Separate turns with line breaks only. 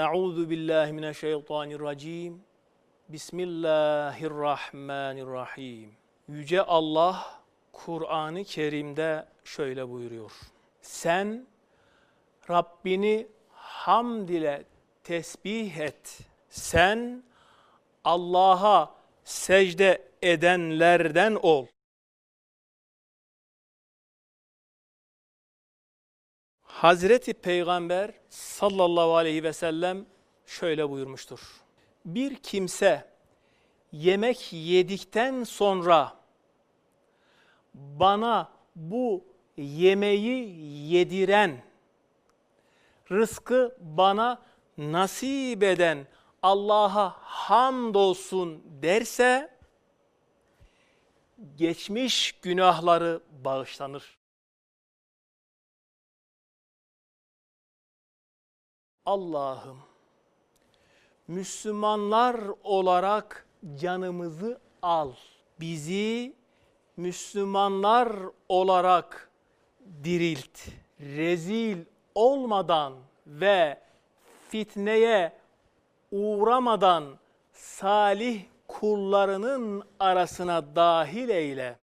Euzu billahi mineşşeytanirracim. Bismillahirrahmanirrahim. Yüce Allah Kur'an-ı Kerim'de şöyle buyuruyor. Sen Rabbini hamd ile tesbih et. Sen Allah'a secde edenlerden ol. Hazreti Peygamber sallallahu aleyhi ve sellem şöyle buyurmuştur. Bir kimse yemek yedikten sonra bana bu yemeği yediren, rızkı bana nasip eden Allah'a hamdolsun derse, geçmiş günahları bağışlanır. Allah'ım Müslümanlar olarak canımızı al. Bizi Müslümanlar olarak dirilt. Rezil olmadan ve fitneye uğramadan salih kullarının arasına dahil eyle.